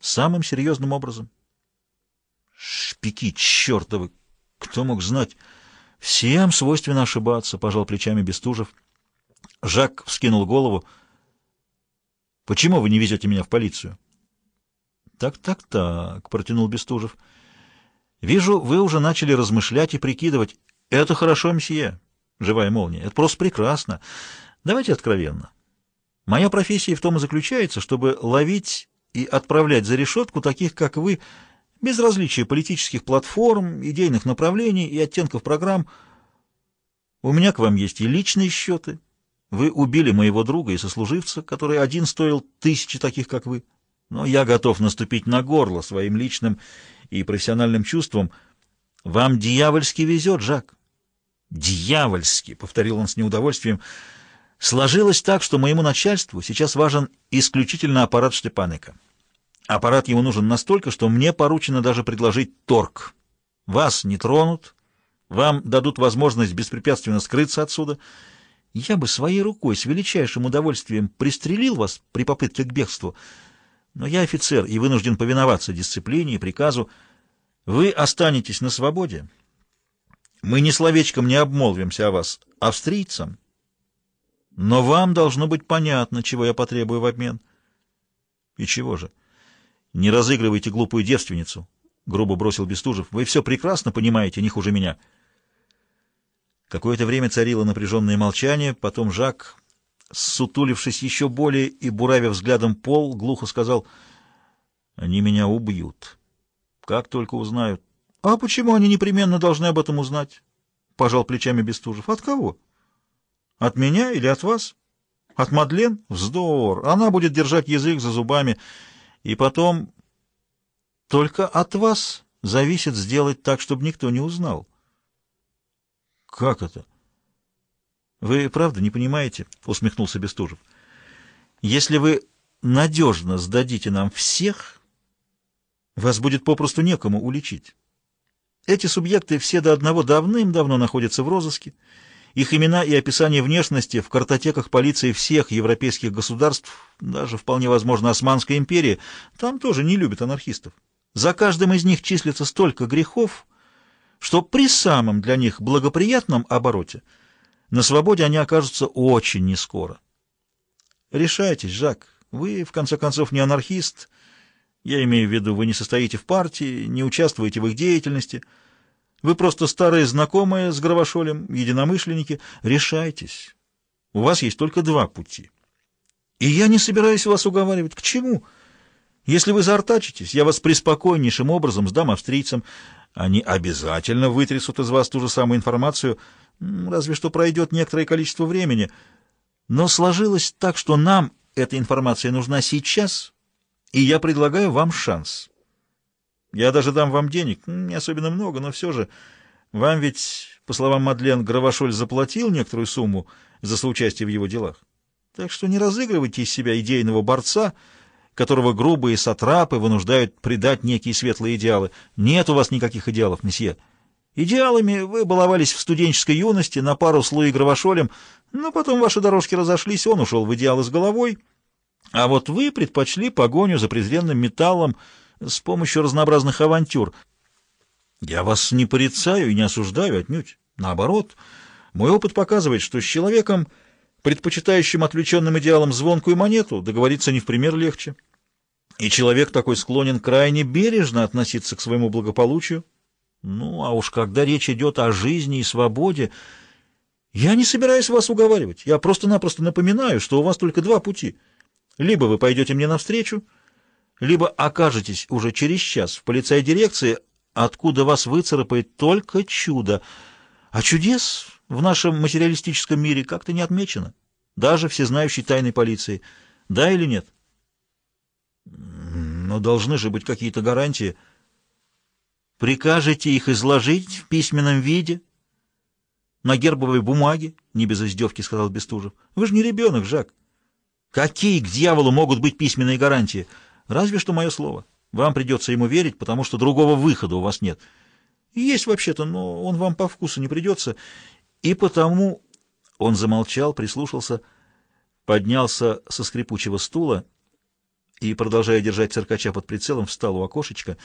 Самым серьезным образом. Шпики чертовы! Кто мог знать? Всем свойственно ошибаться, — пожал плечами Бестужев. Жак вскинул голову. Почему вы не везете меня в полицию? Так, так, так, — протянул Бестужев. Вижу, вы уже начали размышлять и прикидывать. Это хорошо, мсье, живая молния. Это просто прекрасно. Давайте откровенно. Моя профессия в том и заключается, чтобы ловить и отправлять за решетку таких, как вы, без различия политических платформ, идейных направлений и оттенков программ. У меня к вам есть и личные счеты. Вы убили моего друга и сослуживца, который один стоил тысячи таких, как вы. Но я готов наступить на горло своим личным и профессиональным чувством. Вам дьявольски везет, Жак. «Дьявольски!» — повторил он с неудовольствием. «Сложилось так, что моему начальству сейчас важен исключительно аппарат Штепанека. Аппарат ему нужен настолько, что мне поручено даже предложить торг. Вас не тронут, вам дадут возможность беспрепятственно скрыться отсюда. Я бы своей рукой с величайшим удовольствием пристрелил вас при попытке к бегству, но я офицер и вынужден повиноваться дисциплине и приказу. Вы останетесь на свободе». Мы ни словечком не обмолвимся о вас австрийцам, но вам должно быть понятно, чего я потребую в обмен. И чего же? Не разыгрывайте глупую девственницу, — грубо бросил Бестужев. Вы все прекрасно понимаете, не хуже меня. Какое-то время царило напряженное молчание, потом Жак, сутулившись еще более и буравя взглядом пол, глухо сказал, — Они меня убьют. Как только узнают. — А почему они непременно должны об этом узнать? — пожал плечами Бестужев. — От кого? — От меня или от вас? — От Мадлен? Вздор! Она будет держать язык за зубами. И потом... Только от вас зависит сделать так, чтобы никто не узнал. — Как это? — Вы правда не понимаете? — усмехнулся Бестужев. — Если вы надежно сдадите нам всех, вас будет попросту некому уличить. Эти субъекты все до одного давным-давно находятся в розыске. Их имена и описание внешности в картотеках полиции всех европейских государств, даже вполне возможно Османской империи, там тоже не любят анархистов. За каждым из них числится столько грехов, что при самом для них благоприятном обороте на свободе они окажутся очень нескоро. Решайтесь, Жак, вы, в конце концов, не анархист, я имею в виду, вы не состоите в партии, не участвуете в их деятельности. Вы просто старые знакомые с Гравошолем, единомышленники. Решайтесь. У вас есть только два пути. И я не собираюсь вас уговаривать. К чему? Если вы заортачитесь, я вас преспокойнейшим образом сдам австрийцам. Они обязательно вытрясут из вас ту же самую информацию, разве что пройдет некоторое количество времени. Но сложилось так, что нам эта информация нужна сейчас, и я предлагаю вам шанс. Я даже дам вам денег, не особенно много, но все же. Вам ведь, по словам Мадлен, Гравошоль заплатил некоторую сумму за соучастие в его делах. Так что не разыгрывайте из себя идейного борца, которого грубые сатрапы вынуждают предать некие светлые идеалы. Нет у вас никаких идеалов, месье. Идеалами вы баловались в студенческой юности на пару с Луи Гравошолем, но потом ваши дорожки разошлись, он ушел в идеалы с головой, а вот вы предпочли погоню за презренным металлом с помощью разнообразных авантюр. Я вас не порицаю и не осуждаю отнюдь. Наоборот, мой опыт показывает, что с человеком, предпочитающим отвлеченным идеалом звонкую монету, договориться не в пример легче. И человек такой склонен крайне бережно относиться к своему благополучию. Ну, а уж когда речь идет о жизни и свободе, я не собираюсь вас уговаривать. Я просто-напросто напоминаю, что у вас только два пути — либо вы пойдете мне навстречу, либо окажетесь уже через час в полицейской дирекции, откуда вас выцарапает только чудо. А чудес в нашем материалистическом мире как-то не отмечено, даже всезнающей тайной полиции. Да или нет? Но должны же быть какие-то гарантии. Прикажете их изложить в письменном виде? На гербовой бумаге? Не без издевки, сказал Бестужев. Вы же не ребенок, Жак. Какие к дьяволу могут быть письменные гарантии? Разве что мое слово. Вам придется ему верить, потому что другого выхода у вас нет. Есть вообще-то, но он вам по вкусу не придется. И потому... Он замолчал, прислушался, поднялся со скрипучего стула и, продолжая держать циркача под прицелом, встал у окошечка.